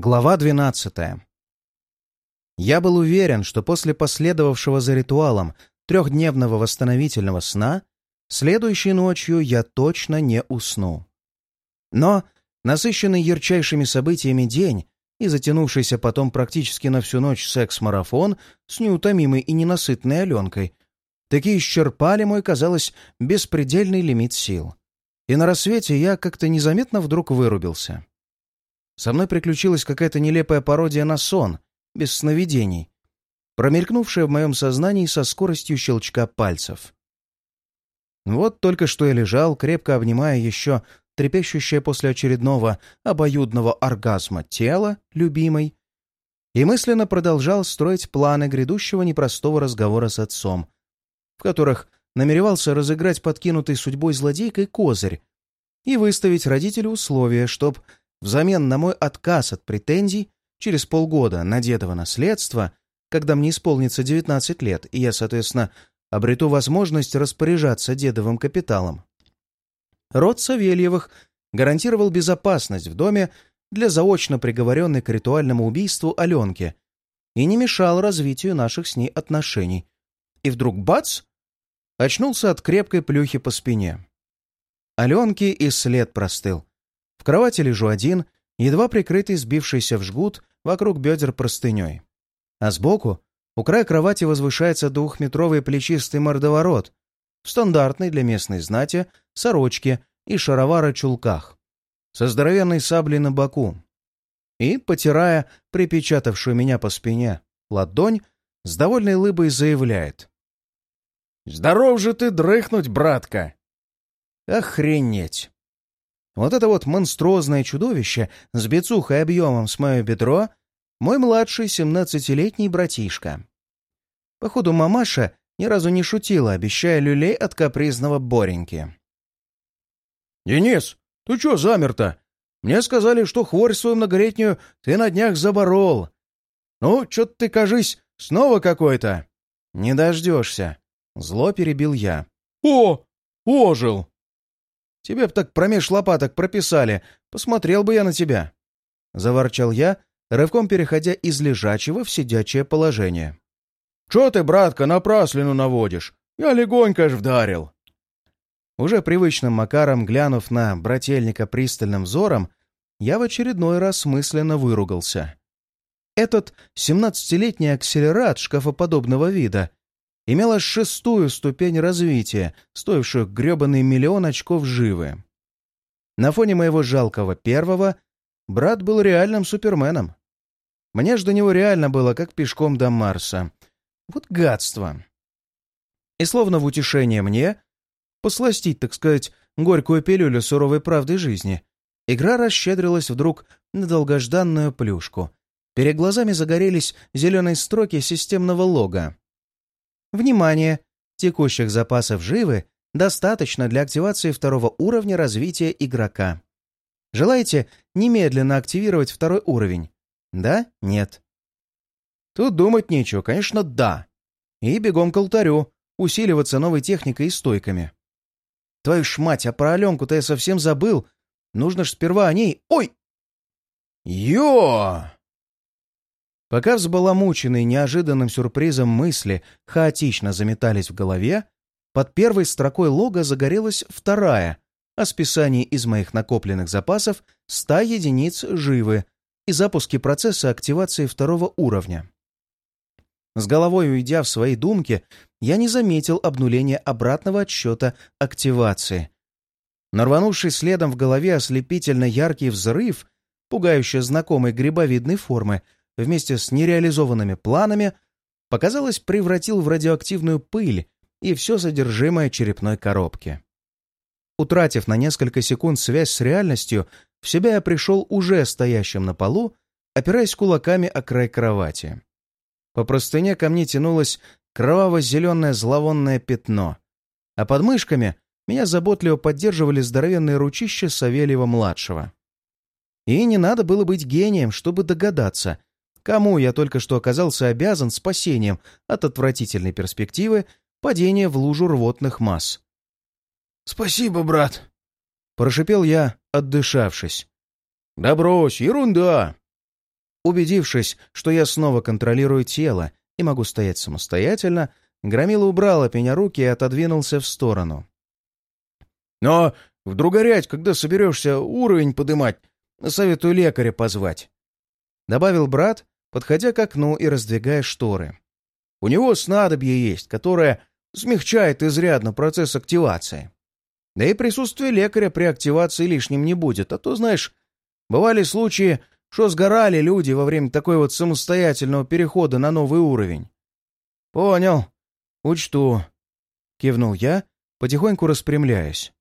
Глава 12. Я был уверен, что после последовавшего за ритуалом трехдневного восстановительного сна следующей ночью я точно не усну. Но насыщенный ярчайшими событиями день и затянувшийся потом практически на всю ночь секс-марафон с неутомимой и ненасытной Аленкой таки исчерпали мой, казалось, беспредельный лимит сил. И на рассвете я как-то незаметно вдруг вырубился. Со мной приключилась какая-то нелепая пародия на сон, без сновидений, промелькнувшая в моем сознании со скоростью щелчка пальцев. Вот только что я лежал, крепко обнимая еще трепещущее после очередного обоюдного оргазма тело любимой, и мысленно продолжал строить планы грядущего непростого разговора с отцом, в которых намеревался разыграть подкинутый судьбой злодейкой козырь и выставить родителю условия, чтоб Взамен на мой отказ от претензий через полгода на дедово наследство, когда мне исполнится 19 лет, и я, соответственно, обрету возможность распоряжаться дедовым капиталом. Род Савельевых гарантировал безопасность в доме для заочно приговоренной к ритуальному убийству Аленки и не мешал развитию наших с ней отношений. И вдруг бац! Очнулся от крепкой плюхи по спине. Аленке и след простыл. В кровати лежу один, едва прикрытый сбившийся в жгут вокруг бедер простыней. А сбоку, у края кровати возвышается двухметровый плечистый мордоворот в стандартной для местной знати сорочке и шаровара-чулках, со здоровенной саблей на боку. И, потирая припечатавшую меня по спине ладонь, с довольной лыбой заявляет. «Здоров же ты дрыхнуть, братка!» «Охренеть!» Вот это вот монструозное чудовище с бицухой объемом с мое бедро — мой младший семнадцатилетний братишка. Походу, мамаша ни разу не шутила, обещая люлей от капризного Бореньки. «Денис, ты чё замер-то? Мне сказали, что хворь свою многолетнюю ты на днях заборол. Ну, чё-то ты, кажись, снова какой-то». «Не дождешься», — зло перебил я. «О, ожил!» Тебе б так промеж лопаток прописали, посмотрел бы я на тебя!» Заворчал я, рывком переходя из лежачего в сидячее положение. «Чё ты, братка, напраслину наводишь? Я легонько ж вдарил!» Уже привычным макаром, глянув на брательника пристальным взором, я в очередной раз мысленно выругался. Этот семнадцатилетний акселерат шкафоподобного вида имела шестую ступень развития, стоившую гребаный миллион очков живы. На фоне моего жалкого первого брат был реальным суперменом. Мне ж до него реально было как пешком до Марса. Вот гадство. И словно в утешение мне, посластить, так сказать, горькую пилюлю суровой правды жизни, игра расщедрилась вдруг на долгожданную плюшку. Перед глазами загорелись зеленые строки системного лога. Внимание! Текущих запасов живы достаточно для активации второго уровня развития игрока. Желаете немедленно активировать второй уровень? Да? Нет? Тут думать нечего, конечно, да. И бегом к алтарю, усиливаться новой техникой и стойками. Твою ж мать, а про Аленку-то я совсем забыл. Нужно ж сперва о ней... Ой! Йо! Пока взбаламученные неожиданным сюрпризом мысли хаотично заметались в голове, под первой строкой лога загорелась вторая о списании из моих накопленных запасов 100 единиц живы и запуске процесса активации второго уровня. С головой уйдя в свои думки, я не заметил обнуления обратного отсчета активации. Нарванувший следом в голове ослепительно яркий взрыв, пугающе знакомой грибовидной формы, вместе с нереализованными планами, показалось, превратил в радиоактивную пыль и все содержимое черепной коробки. Утратив на несколько секунд связь с реальностью, в себя я пришел уже стоящим на полу, опираясь кулаками о край кровати. По простыне ко мне тянулось кроваво-зеленое зловонное пятно, а под мышками меня заботливо поддерживали здоровенные ручища Савельева-младшего. И не надо было быть гением, чтобы догадаться, Кому я только что оказался обязан спасением от отвратительной перспективы падения в лужу рвотных масс? «Спасибо, брат!» — прошипел я, отдышавшись. «Да брось, ерунда!» Убедившись, что я снова контролирую тело и могу стоять самостоятельно, Громила убрал от меня руки и отодвинулся в сторону. «Но вдруг горять, когда соберешься уровень подымать, советую лекаря позвать», — добавил брат, подходя к окну и раздвигая шторы. «У него снадобье есть, которое смягчает изрядно процесс активации. Да и присутствие лекаря при активации лишним не будет, а то, знаешь, бывали случаи, что сгорали люди во время такой вот самостоятельного перехода на новый уровень. «Понял. Учту», — кивнул я, потихоньку распрямляясь.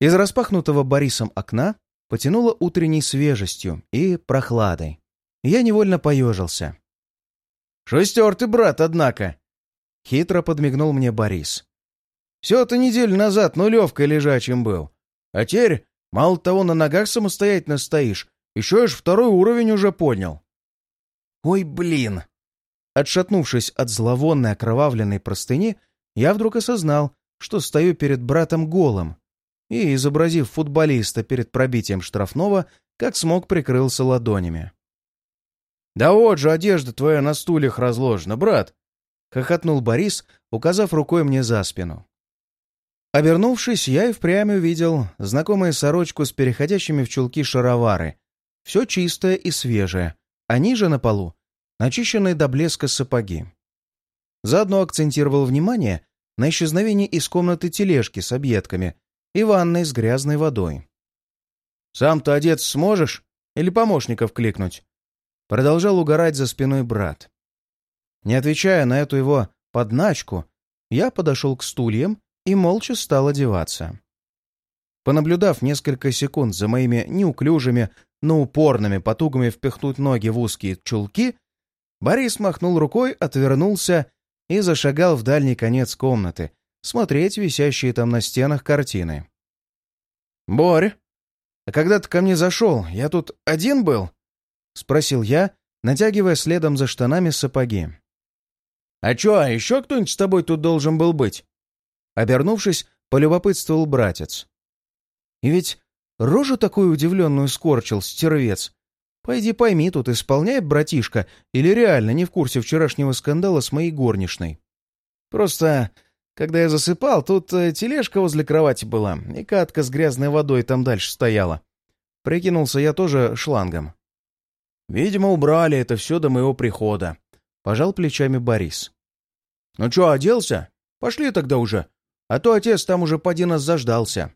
Из распахнутого Борисом окна потянуло утренней свежестью и прохладой. Я невольно поежился. «Шестер ты, брат, однако!» — хитро подмигнул мне Борис. «Все-то неделю назад нулевкой лежачим был. А теперь, мало того, на ногах самостоятельно стоишь, еще аж второй уровень уже понял». «Ой, блин!» Отшатнувшись от зловонной окровавленной простыни, я вдруг осознал, что стою перед братом голым, и, изобразив футболиста перед пробитием штрафного, как смог прикрылся ладонями. «Да вот же одежда твоя на стульях разложена, брат!» — хохотнул Борис, указав рукой мне за спину. Обернувшись, я и впрямь увидел знакомую сорочку с переходящими в чулки шаровары. Все чистое и свежее, а ниже на полу — начищенные до блеска сапоги. Заодно акцентировал внимание на исчезновении из комнаты тележки с объедками и ванной с грязной водой. «Сам-то одеться сможешь? Или помощников кликнуть?» Продолжал угорать за спиной брат. Не отвечая на эту его подначку, я подошел к стульям и молча стал одеваться. Понаблюдав несколько секунд за моими неуклюжими, но упорными потугами впихнуть ноги в узкие чулки, Борис махнул рукой, отвернулся и зашагал в дальний конец комнаты, смотреть висящие там на стенах картины. «Борь, а когда ты ко мне зашел, я тут один был?» — спросил я, натягивая следом за штанами сапоги. «А чё, а еще кто-нибудь с тобой тут должен был быть?» Обернувшись, полюбопытствовал братец. И ведь рожу такую удивленную скорчил стервец. Пойди пойми, тут исполняет братишка или реально не в курсе вчерашнего скандала с моей горничной. Просто, когда я засыпал, тут э, тележка возле кровати была, и катка с грязной водой там дальше стояла. Прикинулся я тоже шлангом. Видимо, убрали это все до моего прихода. Пожал плечами Борис. Ну что, оделся? Пошли тогда уже. А то отец там уже поди нас заждался.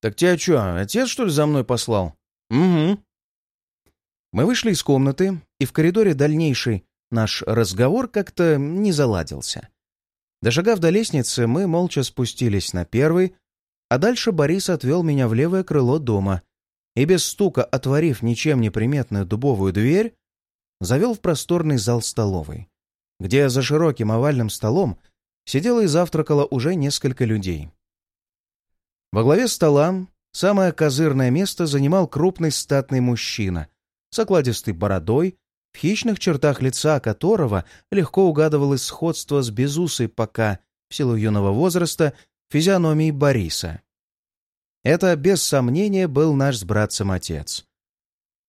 Так тебя что, отец что ли за мной послал? Угу. Мы вышли из комнаты, и в коридоре дальнейший наш разговор как-то не заладился. Дошагав до лестницы, мы молча спустились на первый, а дальше Борис отвел меня в левое крыло дома и без стука, отворив ничем не приметную дубовую дверь, завел в просторный зал столовой, где за широким овальным столом сидело и завтракало уже несколько людей. Во главе стола самое козырное место занимал крупный статный мужчина с окладистой бородой, в хищных чертах лица которого легко угадывалось сходство с безусой пока, в силу юного возраста, физиономией Бориса. Это, без сомнения, был наш с братцем отец.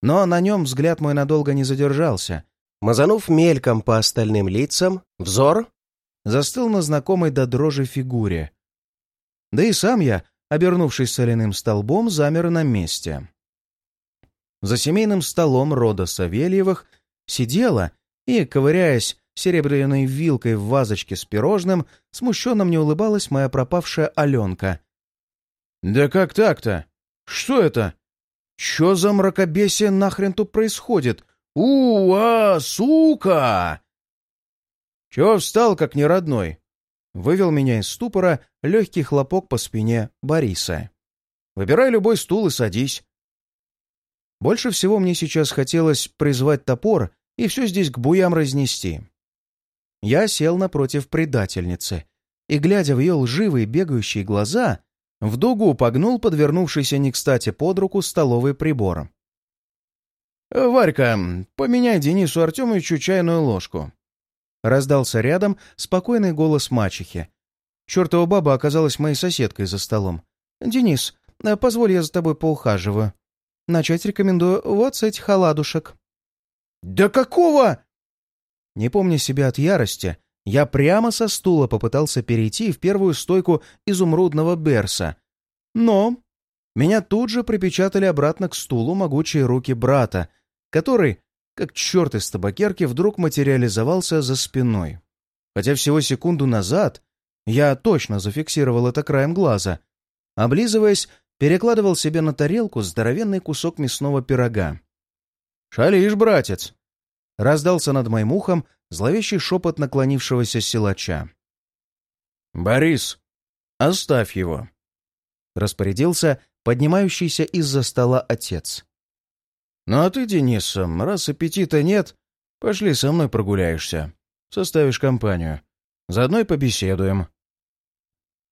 Но на нем взгляд мой надолго не задержался. Мазанув мельком по остальным лицам, взор застыл на знакомой до дрожи фигуре. Да и сам я, обернувшись соляным столбом, замер на месте. За семейным столом рода Савельевых сидела и, ковыряясь серебряной вилкой в вазочке с пирожным, смущенно мне улыбалась моя пропавшая Аленка, «Да как так-то? Что это? Чё за мракобесие нахрен тут происходит? У-а, сука!» «Чё встал, как неродной?» Вывел меня из ступора легкий хлопок по спине Бориса. «Выбирай любой стул и садись». Больше всего мне сейчас хотелось призвать топор и все здесь к буям разнести. Я сел напротив предательницы и, глядя в ее лживые бегающие глаза, в дугу погнул подвернувшийся не кстати под руку столовый прибор. «Варька, поменяй Денису Артемовичу чайную ложку». Раздался рядом спокойный голос мачехи. Чертова баба оказалась моей соседкой за столом. «Денис, позволь я за тобой поухаживаю. Начать рекомендую вот с этих оладушек». «Да какого?» Не помня себя от ярости, я прямо со стула попытался перейти в первую стойку изумрудного берса. Но меня тут же припечатали обратно к стулу могучие руки брата, который, как черт из табакерки, вдруг материализовался за спиной. Хотя всего секунду назад я точно зафиксировал это краем глаза. Облизываясь, перекладывал себе на тарелку здоровенный кусок мясного пирога. «Шалишь, братец!» — раздался над моим ухом зловещий шепот наклонившегося силача. «Борис, оставь его!» — распорядился поднимающийся из-за стола отец. «Ну а ты, Дениса, раз аппетита нет, пошли со мной прогуляешься, составишь компанию. Заодно и побеседуем».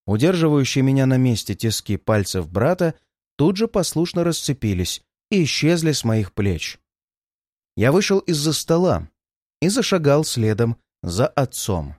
Удерживающие меня на месте тиски пальцев брата тут же послушно расцепились и исчезли с моих плеч. Я вышел из-за стола и зашагал следом за отцом.